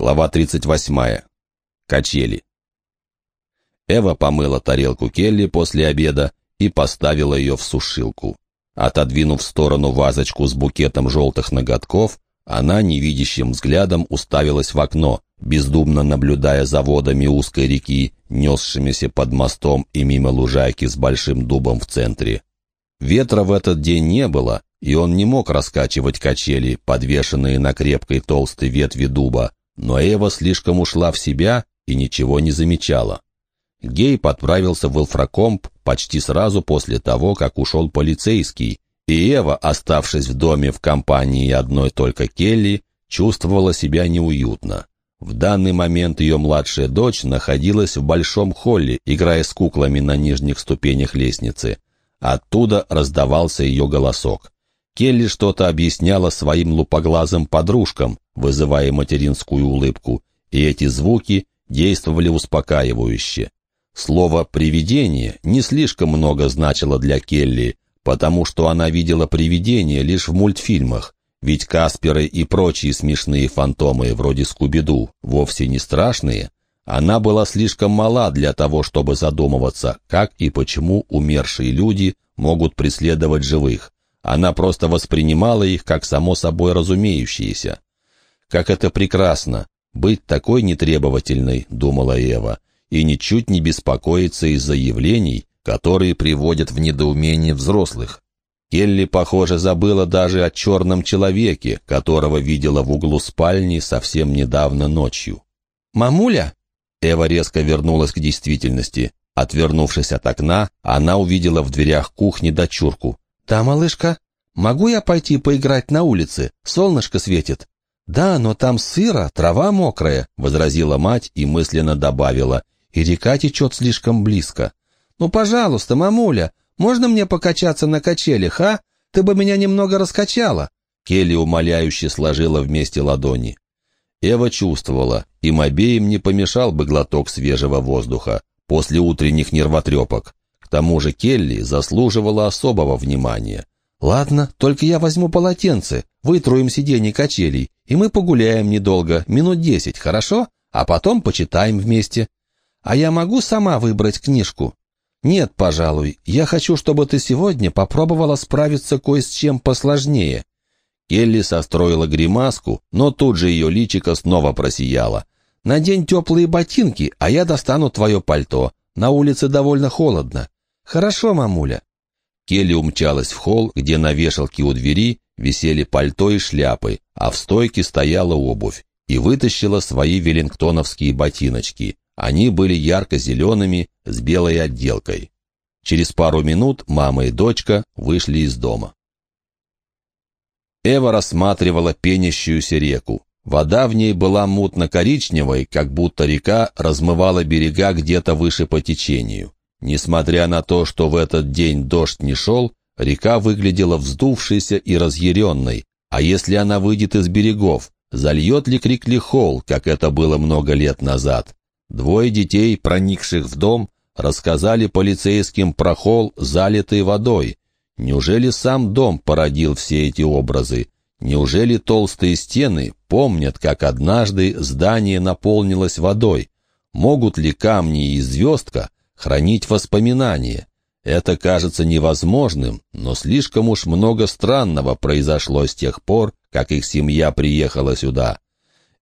Глава 38. Качели. Эва помыла тарелку Келли после обеда и поставила ее в сушилку. Отодвинув в сторону вазочку с букетом желтых ноготков, она невидящим взглядом уставилась в окно, бездумно наблюдая за водами узкой реки, несшимися под мостом и мимо лужайки с большим дубом в центре. Ветра в этот день не было, и он не мог раскачивать качели, подвешенные на крепкой толстой ветви дуба, но Эва слишком ушла в себя и ничего не замечала. Гейб отправился в Элфракомп почти сразу после того, как ушел полицейский, и Эва, оставшись в доме в компании одной только Келли, чувствовала себя неуютно. В данный момент ее младшая дочь находилась в большом холле, играя с куклами на нижних ступенях лестницы. Оттуда раздавался ее голосок. Келли что-то объясняла своим лупоглазым подружкам, вызывая материнскую улыбку, и эти звуки действовали успокаивающе. Слово «привидение» не слишком много значило для Келли, потому что она видела привидения лишь в мультфильмах, ведь Касперы и прочие смешные фантомы вроде Скуби-Ду вовсе не страшные. Она была слишком мала для того, чтобы задумываться, как и почему умершие люди могут преследовать живых. Она просто воспринимала их как само собой разумеющиеся. «Как это прекрасно! Быть такой нетребовательной», — думала Ева, «и ничуть не беспокоиться из-за явлений, которые приводят в недоумение взрослых. Келли, похоже, забыла даже о черном человеке, которого видела в углу спальни совсем недавно ночью. «Мамуля?» Эва резко вернулась к действительности. Отвернувшись от окна, она увидела в дверях кухни дочурку. «Да, малышка, могу я пойти поиграть на улице? Солнышко светит». «Да, но там сыро, трава мокрая», — возразила мать и мысленно добавила. «И река течет слишком близко». «Ну, пожалуйста, мамуля, можно мне покачаться на качелях, а? Ты бы меня немного раскачала». Келли умоляюще сложила вместе ладони. Эва чувствовала, им обеим не помешал бы глоток свежего воздуха после утренних нервотрепок. Тому же Келли заслуживала особого внимания. «Ладно, только я возьму полотенце, вытру им сиденье качелей, и мы погуляем недолго, минут десять, хорошо? А потом почитаем вместе. А я могу сама выбрать книжку?» «Нет, пожалуй. Я хочу, чтобы ты сегодня попробовала справиться кое с чем посложнее». Келли состроила гримаску, но тут же ее личико снова просияло. «Надень теплые ботинки, а я достану твое пальто. На улице довольно холодно». «Хорошо, мамуля». Келли умчалась в холл, где на вешалке у двери висели пальто и шляпы, а в стойке стояла обувь, и вытащила свои веллингтоновские ботиночки. Они были ярко-зелеными, с белой отделкой. Через пару минут мама и дочка вышли из дома. Эва рассматривала пенящуюся реку. Вода в ней была мутно-коричневой, как будто река размывала берега где-то выше по течению. Несмотря на то, что в этот день дождь не шел, река выглядела вздувшейся и разъяренной. А если она выйдет из берегов, зальет ли Криклихол, как это было много лет назад? Двое детей, проникших в дом, рассказали полицейским про холл, залитый водой. Неужели сам дом породил все эти образы? Неужели толстые стены помнят, как однажды здание наполнилось водой? Могут ли камни и звездка хранить воспоминания? Это кажется невозможным, но слишком уж много странного произошло с тех пор, как их семья приехала сюда.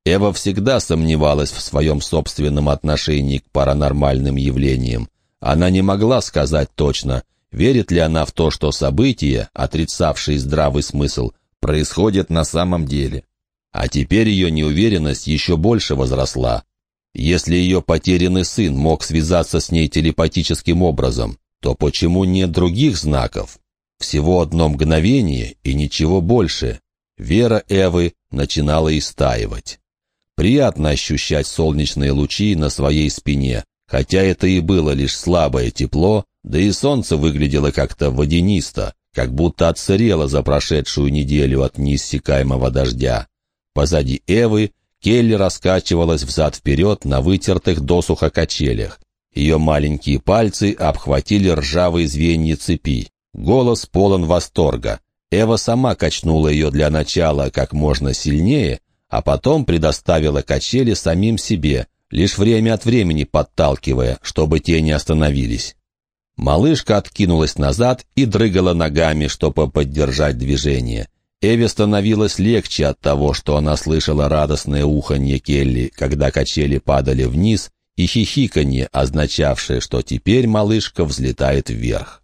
Эва всегда сомневалась в своем собственном отношении к паранормальным явлениям. Она не могла сказать точно, верит ли она в то, что события, отрицавшие здравый смысл, происходят на самом деле. А теперь ее неуверенность еще больше возросла. Если ее потерянный сын мог связаться с ней телепатическим образом, то почему нет других знаков? Всего одно мгновение и ничего больше. Вера Эвы начинала истаивать. Приятно ощущать солнечные лучи на своей спине, хотя это и было лишь слабое тепло, да и солнце выглядело как-то водянисто, как будто отсырело за прошедшую неделю от неиссякаемого дождя. Позади Эвы Келли раскачивалась взад-вперед на вытертых досуха качелях. Ее маленькие пальцы обхватили ржавые звенья цепи. Голос полон восторга. Эва сама качнула ее для начала как можно сильнее, а потом предоставила качели самим себе, лишь время от времени подталкивая, чтобы те не остановились. Малышка откинулась назад и дрыгала ногами, чтобы поддержать движение. Эве становилось легче от того, что она слышала радостное уханье Келли, когда качели падали вниз, и хихиканье, означавшее, что теперь малышка взлетает вверх.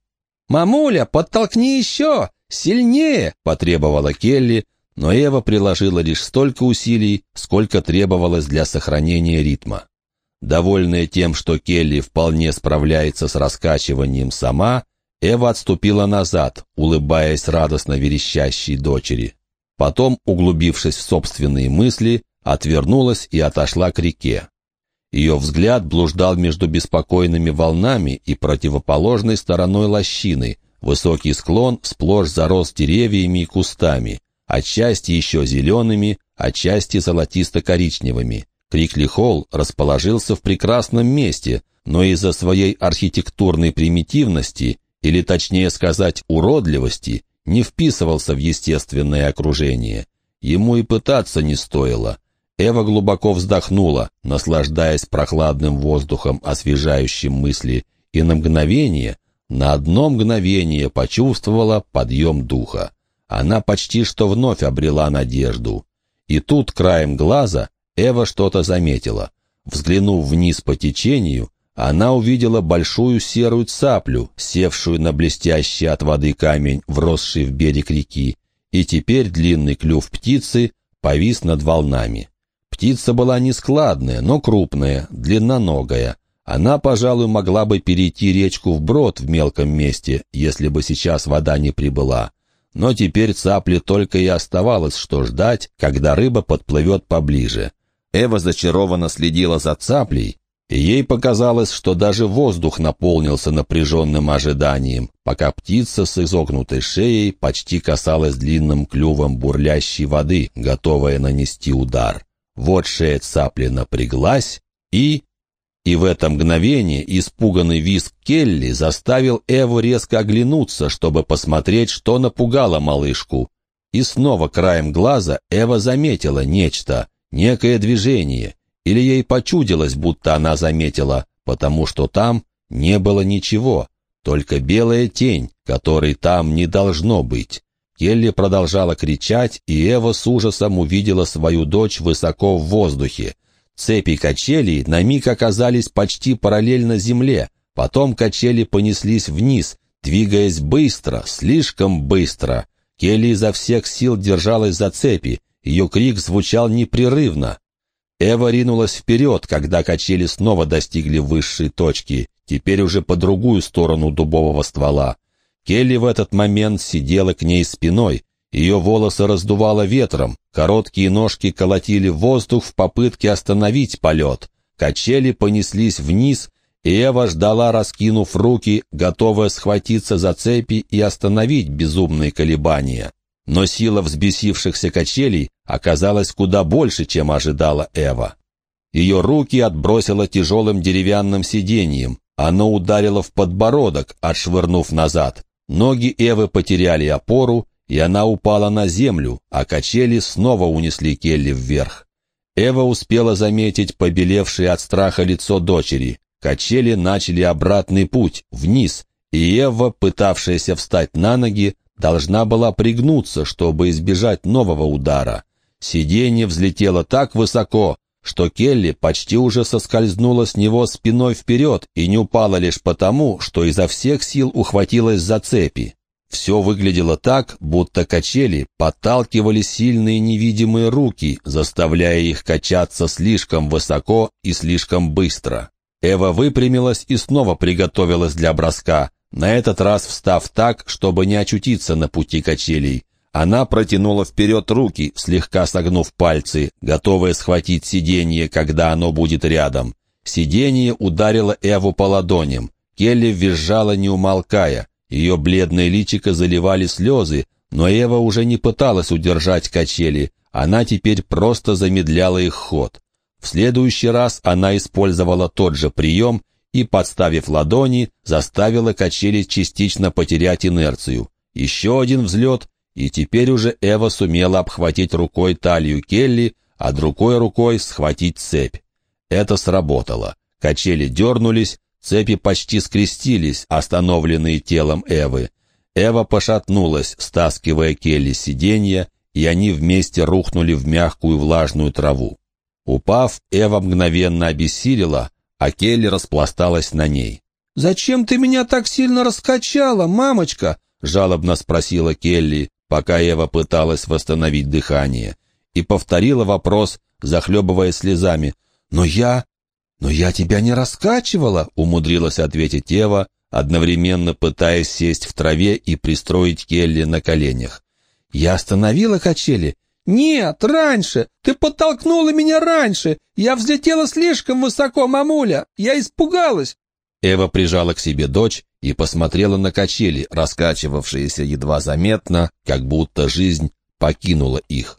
«Мамуля, подтолкни еще! Сильнее!» — потребовала Келли, но Эва приложила лишь столько усилий, сколько требовалось для сохранения ритма. Довольная тем, что Келли вполне справляется с раскачиванием сама, Эва отступила назад, улыбаясь радостно верещащей дочери. Потом, углубившись в собственные мысли, отвернулась и отошла к реке. Ее взгляд блуждал между беспокойными волнами и противоположной стороной лощины. Высокий склон сплошь зарос деревьями и кустами, отчасти еще зелеными, отчасти золотисто-коричневыми. Крикли-холл расположился в прекрасном месте, но из-за своей архитектурной примитивности, или точнее сказать уродливости, не вписывался в естественное окружение. Ему и пытаться не стоило. Эва глубоко вздохнула, наслаждаясь прохладным воздухом, освежающим мысли, и на мгновение, на одно мгновение почувствовала подъем духа. Она почти что вновь обрела надежду. И тут, краем глаза, Эва что-то заметила. Взглянув вниз по течению, она увидела большую серую цаплю, севшую на блестящий от воды камень, вросший в берег реки, и теперь длинный клюв птицы повис над волнами. Птица была нескладная, но крупная, длинноногая. Она, пожалуй, могла бы перейти речку вброд в мелком месте, если бы сейчас вода не прибыла. Но теперь цапле только и оставалось, что ждать, когда рыба подплывет поближе. Эва зачарованно следила за цаплей, ей показалось, что даже воздух наполнился напряженным ожиданием, пока птица с изогнутой шеей почти касалась длинным клювом бурлящей воды, готовая нанести удар. Вот шея цапли напряглась, и... И в это мгновение испуганный визг Келли заставил Эву резко оглянуться, чтобы посмотреть, что напугало малышку. И снова краем глаза Эва заметила нечто, некое движение, или ей почудилось, будто она заметила, потому что там не было ничего, только белая тень, которой там не должно быть. Келли продолжала кричать, и Эва с ужасом увидела свою дочь высоко в воздухе. Цепи качелей на миг оказались почти параллельно земле, потом качели понеслись вниз, двигаясь быстро, слишком быстро. Келли изо всех сил держалась за цепи, ее крик звучал непрерывно. Эва ринулась вперед, когда качели снова достигли высшей точки, теперь уже по другую сторону дубового ствола. Келли в этот момент сидела к ней спиной. Ее волосы раздувало ветром, короткие ножки колотили воздух в попытке остановить полет. Качели понеслись вниз, и Эва ждала, раскинув руки, готовая схватиться за цепи и остановить безумные колебания. Но сила взбесившихся качелей оказалась куда больше, чем ожидала Эва. Ее руки отбросило тяжелым деревянным сиденьем. Оно ударило в подбородок, отшвырнув назад. Ноги Эвы потеряли опору, и она упала на землю, а качели снова унесли Келли вверх. Эва успела заметить побелевшее от страха лицо дочери. Качели начали обратный путь, вниз, и Эва, пытавшаяся встать на ноги, должна была пригнуться, чтобы избежать нового удара. Сиденье взлетело так высоко, что Келли почти уже соскользнула с него спиной вперед и не упала лишь потому, что изо всех сил ухватилась за цепи. Все выглядело так, будто качели подталкивали сильные невидимые руки, заставляя их качаться слишком высоко и слишком быстро. Эва выпрямилась и снова приготовилась для броска, на этот раз встав так, чтобы не очутиться на пути качелей. Она протянула вперед руки, слегка согнув пальцы, готовая схватить сиденье, когда оно будет рядом. Сиденье ударило Эву по ладоням. Келли визжала, не умолкая. Ее бледное личико заливали слезы, но Эва уже не пыталась удержать качели. Она теперь просто замедляла их ход. В следующий раз она использовала тот же прием и, подставив ладони, заставила качели частично потерять инерцию. Еще один взлет, и теперь уже Эва сумела обхватить рукой талию Келли, а другой рукой схватить цепь. Это сработало. Качели дернулись, цепи почти скрестились, остановленные телом Эвы. Эва пошатнулась, стаскивая Келли с сиденья, и они вместе рухнули в мягкую влажную траву. Упав, Эва мгновенно обессилила, а Келли распласталась на ней. «Зачем ты меня так сильно раскачала, мамочка?» — жалобно спросила Келли, пока Эва пыталась восстановить дыхание, и повторила вопрос, захлебывая слезами. «Но я... но я тебя не раскачивала!» — умудрилась ответить Эва, одновременно пытаясь сесть в траве и пристроить Келли на коленях. «Я остановила качели?» «Нет, раньше! Ты подтолкнула меня раньше! Я взлетела слишком высоко, мамуля! Я испугалась!» Эва прижала к себе дочь и посмотрела на качели, раскачивавшиеся едва заметно, как будто жизнь покинула их.